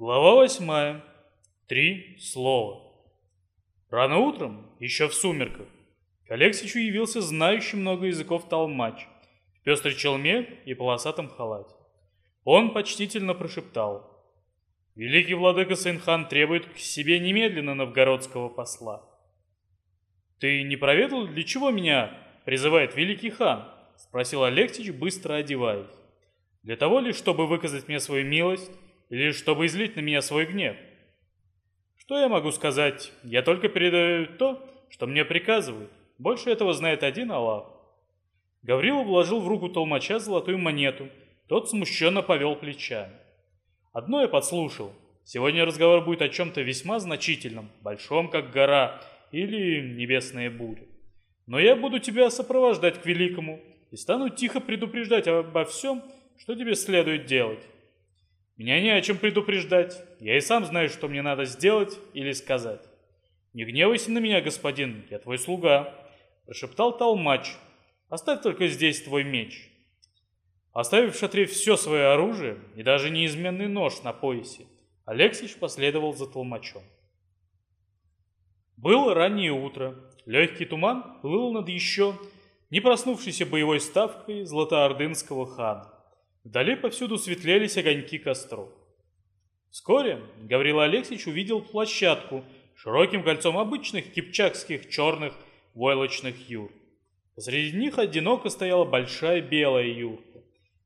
Глава восьмая. Три слова. Рано утром, еще в сумерках, к Алексичу явился знающий много языков толмач в пестрой челме и полосатом халате. Он почтительно прошептал. «Великий владыка Сейнхан требует к себе немедленно новгородского посла». «Ты не проведал, для чего меня призывает великий хан?» — спросил Алексич, быстро одеваясь. «Для того ли, чтобы выказать мне свою милость или чтобы излить на меня свой гнев? Что я могу сказать? Я только передаю то, что мне приказывают. Больше этого знает один Аллах. Гаврила вложил в руку толмача золотую монету. Тот смущенно повел плечами. Одно я подслушал. Сегодня разговор будет о чем-то весьма значительном, большом, как гора, или небесная буря. Но я буду тебя сопровождать к великому и стану тихо предупреждать обо всем, что тебе следует делать. Меня не о чем предупреждать. Я и сам знаю, что мне надо сделать или сказать. Не гневайся на меня, господин, я твой слуга, прошептал толмач. Оставь только здесь твой меч. Оставив в шатре все свое оружие и даже неизменный нож на поясе, Алексич последовал за толмачом. Было раннее утро. Легкий туман плыл над еще не проснувшейся боевой ставкой златоордынского хана. Вдали повсюду светлелись огоньки костров. Вскоре Гаврила Алексеевич увидел площадку широким кольцом обычных кипчакских черных войлочных юр. Посреди них одиноко стояла большая белая юрта.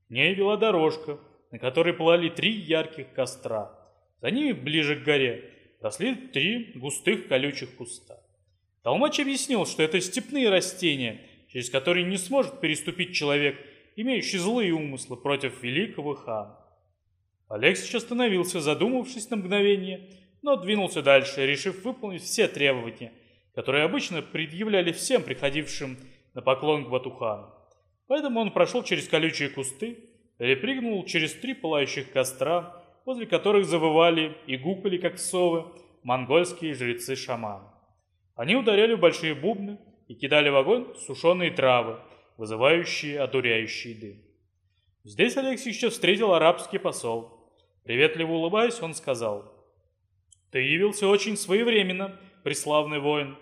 В ней вела дорожка, на которой плали три ярких костра. За ними, ближе к горе, росли три густых колючих куста. Толмач объяснил, что это степные растения, через которые не сможет переступить человек – имеющий злые умыслы против великого хана. Алексич остановился, задумавшись на мгновение, но двинулся дальше, решив выполнить все требования, которые обычно предъявляли всем приходившим на поклон к Батухану. Поэтому он прошел через колючие кусты, перепрыгнул через три пылающих костра, возле которых завывали и гукали, как совы, монгольские жрецы-шаманы. Они ударяли в большие бубны и кидали в огонь сушеные травы, вызывающие одуряющий дым. Здесь Алексей еще встретил арабский посол. Приветливо улыбаясь, он сказал, «Ты явился очень своевременно, преславный воин,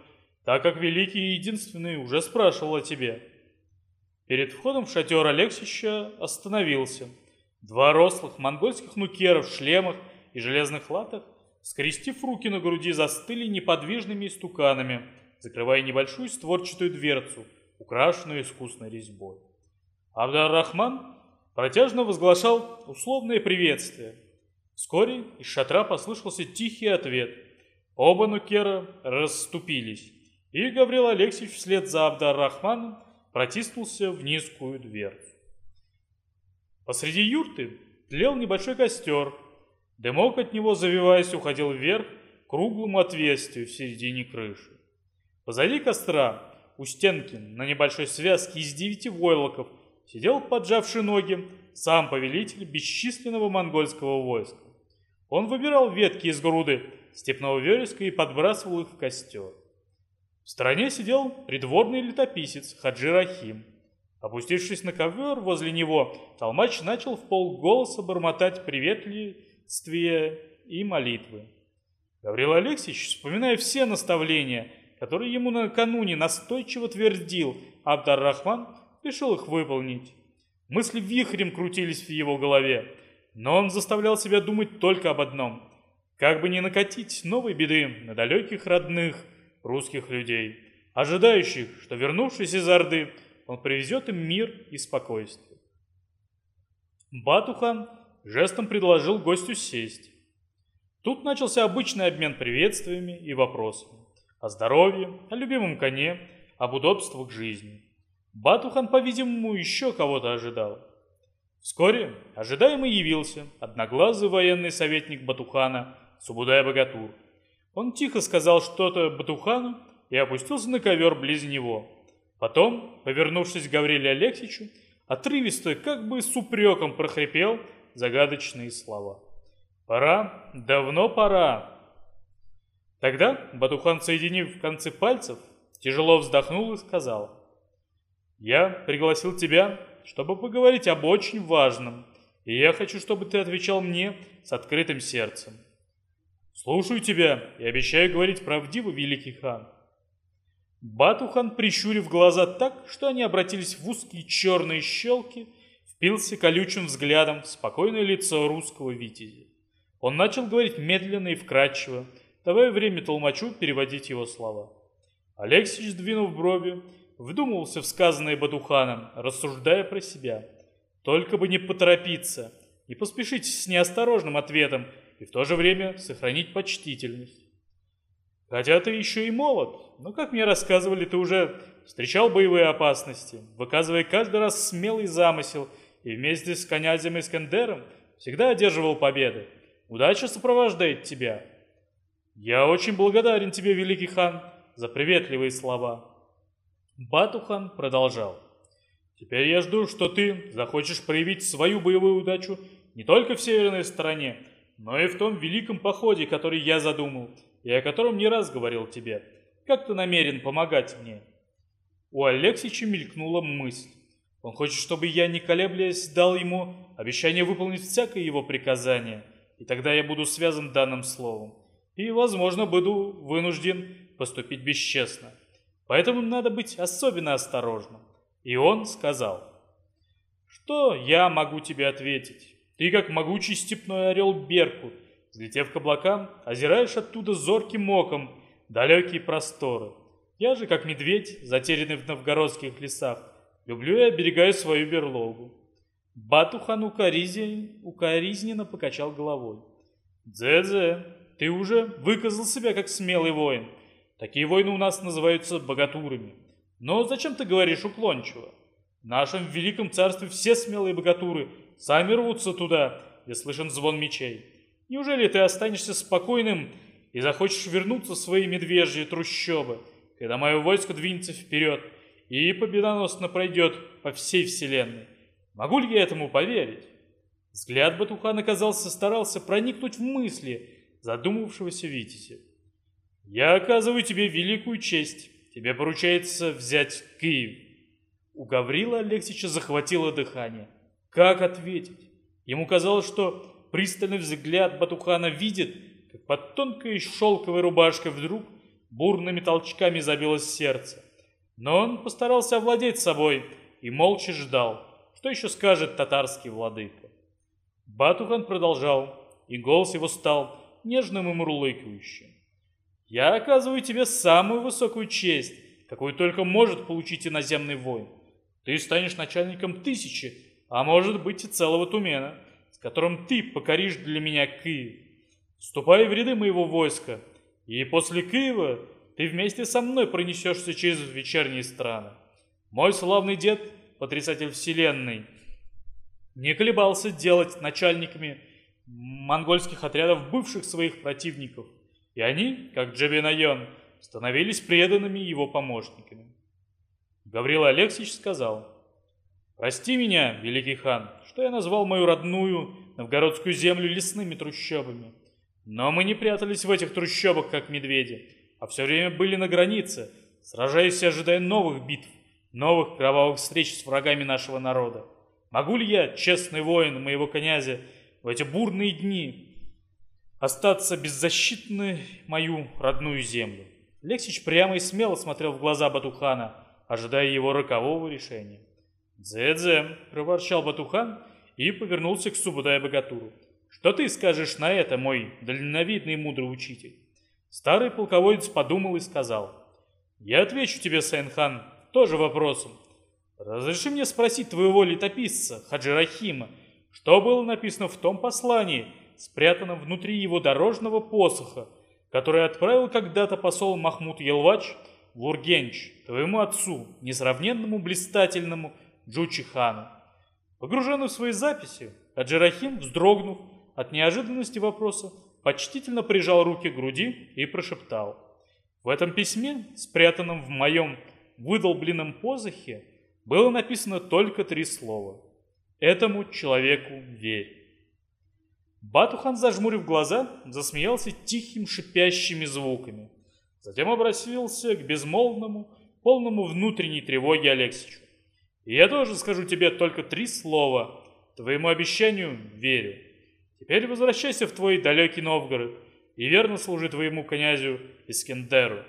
так как Великий и Единственный уже спрашивал о тебе». Перед входом в шатер Алексища остановился. Два рослых монгольских нукеров в шлемах и железных латах, скрестив руки на груди, застыли неподвижными истуканами, закрывая небольшую створчатую дверцу – украшенную искусной резьбой. Абдар-Рахман протяжно возглашал условное приветствие. Вскоре из шатра послышался тихий ответ. Оба нукера расступились, и Гаврил Алексеевич вслед за Абдар-Рахманом протиснулся в низкую дверцу. Посреди юрты тлел небольшой костер. Дымок от него, завиваясь, уходил вверх к круглому отверстию в середине крыши. Позади костра у стенки на небольшой связке из девяти войлоков сидел, поджавший ноги, сам повелитель бесчисленного монгольского войска. Он выбирал ветки из груды степного вереска и подбрасывал их в костер. В стороне сидел придворный летописец Хаджи Рахим. Опустившись на ковер возле него, толмач начал в полголоса бормотать приветствия и молитвы. Гаврил Алексеевич, вспоминая все наставления, который ему накануне настойчиво твердил Абдар-Рахман, решил их выполнить. Мысли вихрем крутились в его голове, но он заставлял себя думать только об одном – как бы не накатить новой беды на далеких родных русских людей, ожидающих, что, вернувшись из Орды, он привезет им мир и спокойствие. Батухан жестом предложил гостю сесть. Тут начался обычный обмен приветствиями и вопросами о здоровье, о любимом коне, об удобствах жизни. Батухан, по-видимому, еще кого-то ожидал. Вскоре ожидаемо явился одноглазый военный советник Батухана Субудай Богатур. Он тихо сказал что-то Батухану и опустился на ковер близ него. Потом, повернувшись к Гавриле Алексичу, отрывисто, как бы с упреком прохрипел загадочные слова. «Пора, давно пора, Тогда Батухан, соединив концы пальцев, тяжело вздохнул и сказал, «Я пригласил тебя, чтобы поговорить об очень важном, и я хочу, чтобы ты отвечал мне с открытым сердцем. Слушаю тебя и обещаю говорить правдиво, великий хан. Батухан, прищурив глаза так, что они обратились в узкие черные щелки, впился колючим взглядом в спокойное лицо русского витязя. Он начал говорить медленно и вкрадчиво, давая время толмачу переводить его слова. Алексич, сдвинув брови, вдумывался в сказанное Батуханом, рассуждая про себя. Только бы не поторопиться, не поспешить с неосторожным ответом и в то же время сохранить почтительность. Хотя ты еще и молод, но, как мне рассказывали, ты уже встречал боевые опасности, выказывая каждый раз смелый замысел и вместе с князем Искандером всегда одерживал победы. Удача сопровождает тебя. Я очень благодарен тебе, великий хан, за приветливые слова. Батухан продолжал. Теперь я жду, что ты захочешь проявить свою боевую удачу не только в северной стороне, но и в том великом походе, который я задумал, и о котором не раз говорил тебе. Как ты намерен помогать мне?» У Алексича мелькнула мысль. Он хочет, чтобы я, не колеблясь, дал ему обещание выполнить всякое его приказание, и тогда я буду связан данным словом, и, возможно, буду вынужден поступить бесчестно. Поэтому надо быть особенно осторожным. И он сказал, «Что я могу тебе ответить? Ты, как могучий степной орел Беркут, взлетев к облакам, озираешь оттуда зорким оком далекие просторы. Я же, как медведь, затерянный в новгородских лесах, люблю и оберегаю свою берлогу». Батухан укоризненно покачал головой. «Дзе-дзе, ты уже выказал себя как смелый воин. Такие воины у нас называются богатурами. Но зачем ты говоришь уклончиво? В нашем великом царстве все смелые богатуры сами рвутся туда, где слышен звон мечей. Неужели ты останешься спокойным и захочешь вернуться в свои медвежьи трущобы, когда мое войско двинется вперед и победоносно пройдет по всей вселенной? Могу ли я этому поверить? Взгляд Батухана, казался, старался проникнуть в мысли задумавшегося Витязя. «Я оказываю тебе великую честь Тебе поручается взять Киев. У Гаврила Алексича захватило дыхание. Как ответить? Ему казалось, что пристальный взгляд Батухана видит, как под тонкой шелковой рубашкой вдруг бурными толчками забилось сердце. Но он постарался овладеть собой и молча ждал, что еще скажет татарский владыка. Батухан продолжал, и голос его стал нежным и мурлыкающим. Я оказываю тебе самую высокую честь, какую только может получить иноземный воин. Ты станешь начальником тысячи, а может быть и целого Тумена, с которым ты покоришь для меня Киев. Вступай в ряды моего войска, и после Киева ты вместе со мной пронесешься через вечерние страны. Мой славный дед, потрясатель вселенной, не колебался делать начальниками монгольских отрядов бывших своих противников – и они, как Джабинайон, становились преданными его помощниками. Гаврил Алексеевич сказал, «Прости меня, великий хан, что я назвал мою родную новгородскую землю лесными трущобами. Но мы не прятались в этих трущобах, как медведи, а все время были на границе, сражаясь и ожидая новых битв, новых кровавых встреч с врагами нашего народа. Могу ли я, честный воин моего князя, в эти бурные дни остаться беззащитной мою родную землю. Лексич прямо и смело смотрел в глаза Батухана, ожидая его рокового решения. «Дзе-дзе!» – проворчал Батухан и повернулся к Субудай-богатуру. «Что ты скажешь на это, мой дальновидный и мудрый учитель?» Старый полководец подумал и сказал. «Я отвечу тебе, Саин-хан, тоже вопросом. Разреши мне спросить твоего летописца, Хаджи-Рахима, что было написано в том послании, спрятанном внутри его дорожного посоха, который отправил когда-то посол Махмуд Ялвач в Ургенч, твоему отцу, несравненному блистательному Джучихану. Погруженный в свои записи, Аджирахим, вздрогнув от неожиданности вопроса, почтительно прижал руки к груди и прошептал. В этом письме, спрятанном в моем выдолбленном посохе, было написано только три слова. «Этому человеку верь». Батухан, зажмурив глаза, засмеялся тихим шипящими звуками. Затем обратился к безмолвному, полному внутренней тревоги Алексичу. «И я тоже скажу тебе только три слова. твоему обещанию верю. Теперь возвращайся в твой далекий Новгород и верно служи твоему князю Искендеру.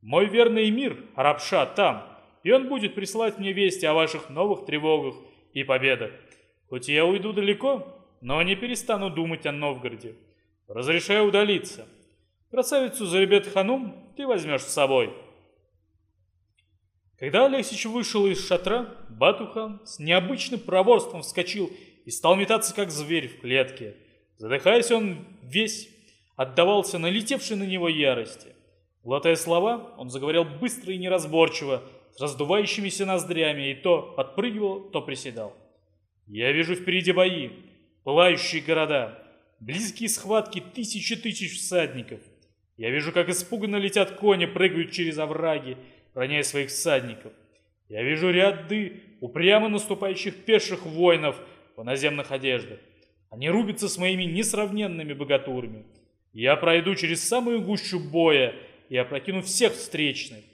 Мой верный мир, Арабша, там, и он будет присылать мне вести о ваших новых тревогах и победах. Хоть я уйду далеко, но не перестану думать о Новгороде. Разрешаю удалиться. Красавицу Заребет Ханум ты возьмешь с собой. Когда Алексич вышел из шатра, Батухан с необычным проворством вскочил и стал метаться, как зверь в клетке. Задыхаясь, он весь отдавался налетевшей на него ярости. Глотая слова, он заговорил быстро и неразборчиво, раздувающимися ноздрями, и то подпрыгивал, то приседал. «Я вижу впереди бои, пылающие города, близкие схватки тысячи тысяч всадников. Я вижу, как испуганно летят кони, прыгают через овраги, роняя своих всадников. Я вижу ряды упрямо наступающих пеших воинов в наземных одеждах. Они рубятся с моими несравненными богатурами. Я пройду через самую гущу боя и опрокину всех встречных.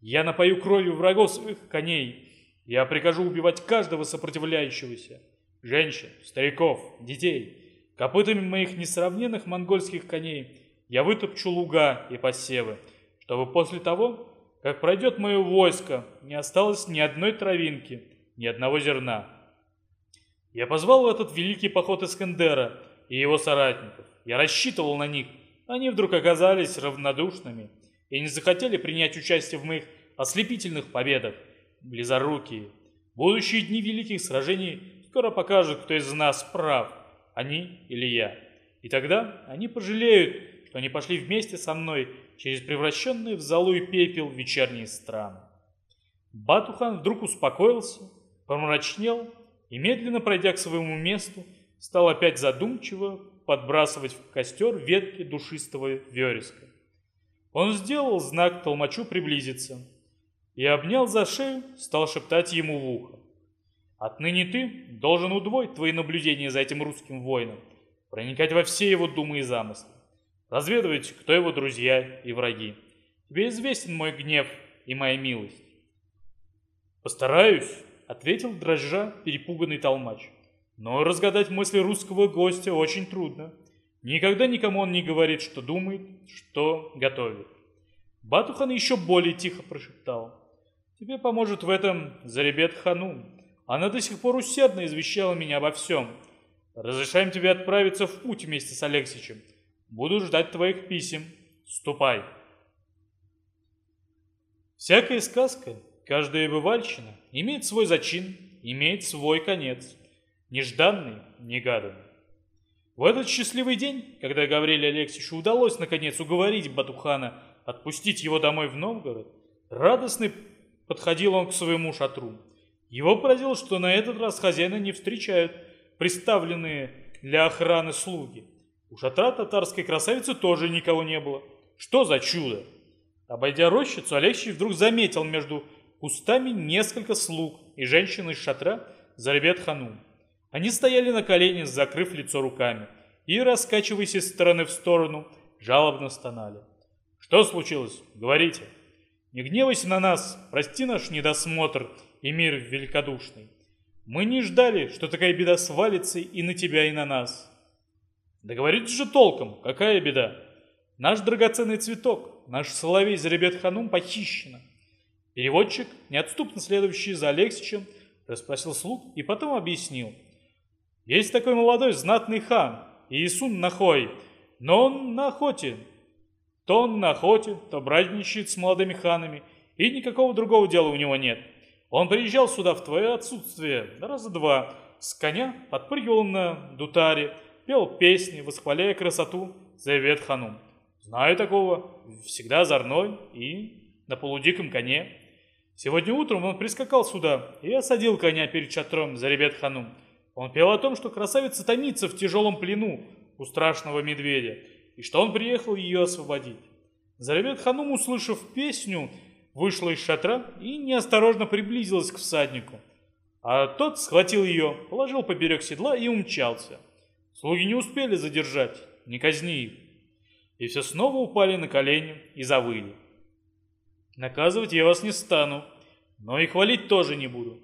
Я напою кровью врагов своих коней. Я прикажу убивать каждого сопротивляющегося. Женщин, стариков, детей. Копытами моих несравненных монгольских коней я вытопчу луга и посевы, чтобы после того, как пройдет мое войско, не осталось ни одной травинки, ни одного зерна. Я позвал в этот великий поход Искандера и его соратников. Я рассчитывал на них. Они вдруг оказались равнодушными и не захотели принять участие в моих ослепительных победах. Близорукие. Будущие дни великих сражений скоро покажут, кто из нас прав, они или я. И тогда они пожалеют, что они пошли вместе со мной через превращенные в золу и пепел вечерние страны. Батухан вдруг успокоился, помрачнел и, медленно пройдя к своему месту, стал опять задумчиво подбрасывать в костер ветки душистого вереска. Он сделал знак толмачу приблизиться и обнял за шею, стал шептать ему в ухо. «Отныне ты должен удвоить твои наблюдения за этим русским воином, проникать во все его думы и замыслы разведывать, кто его друзья и враги. Тебе известен мой гнев и моя милость. Постараюсь, ответил дрожжа перепуганный толмач. Но разгадать мысли русского гостя очень трудно. Никогда никому он не говорит, что думает, что готовит. Батухан еще более тихо прошептал. Тебе поможет в этом Заребет Ханум. Она до сих пор усердно извещала меня обо всем. Разрешаем тебе отправиться в путь вместе с Алексичем. Буду ждать твоих писем. Ступай. Всякая сказка, каждая бывальщина имеет свой зачин, имеет свой конец. Нежданный, негаданный. В этот счастливый день, когда Гавриле Алексеевичу удалось наконец уговорить Батухана отпустить его домой в Новгород, радостный подходил он к своему шатру. Его поразило, что на этот раз хозяина не встречают представленные для охраны слуги. У шатра татарской красавицы тоже никого не было. Что за чудо? Обойдя рощицу, Алексей вдруг заметил между кустами несколько слуг и женщин из шатра Заребет Ханум. Они стояли на коленях, закрыв лицо руками, и, раскачиваясь из стороны в сторону, жалобно стонали. «Что случилось? Говорите!» «Не гневайся на нас, прости наш недосмотр и мир великодушный. Мы не ждали, что такая беда свалится и на тебя, и на нас. Да говорите же толком, какая беда? Наш драгоценный цветок, наш соловей Заребет Ханум похищено. Переводчик, неотступно следующий за Алексичем, расспросил слуг и потом объяснил. Есть такой молодой знатный хан, Иисун Нахой, но он на охоте. То он на охоте, то братничает с молодыми ханами, и никакого другого дела у него нет. Он приезжал сюда в твое отсутствие раза два, с коня подпрыгивал на дутаре, пел песни, восхваляя красоту Завет Ханум. Знаю такого, всегда озорной и на полудиком коне. Сегодня утром он прискакал сюда и осадил коня перед шатром Заребет Ханум. Он пел о том, что красавица томится в тяжелом плену у страшного медведя, и что он приехал ее освободить. Заребет Ханум, услышав песню, вышла из шатра и неосторожно приблизилась к всаднику. А тот схватил ее, положил поберег седла и умчался. Слуги не успели задержать, не казни их. И все снова упали на колени и завыли. Наказывать я вас не стану, но и хвалить тоже не буду.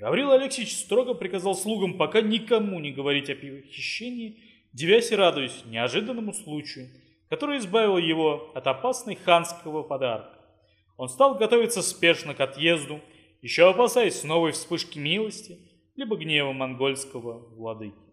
Гаврил Алексеевич строго приказал слугам пока никому не говорить о похищении, девясь и радуясь неожиданному случаю, который избавил его от опасной ханского подарка. Он стал готовиться спешно к отъезду, еще опасаясь новой вспышки милости, либо гнева монгольского владыки.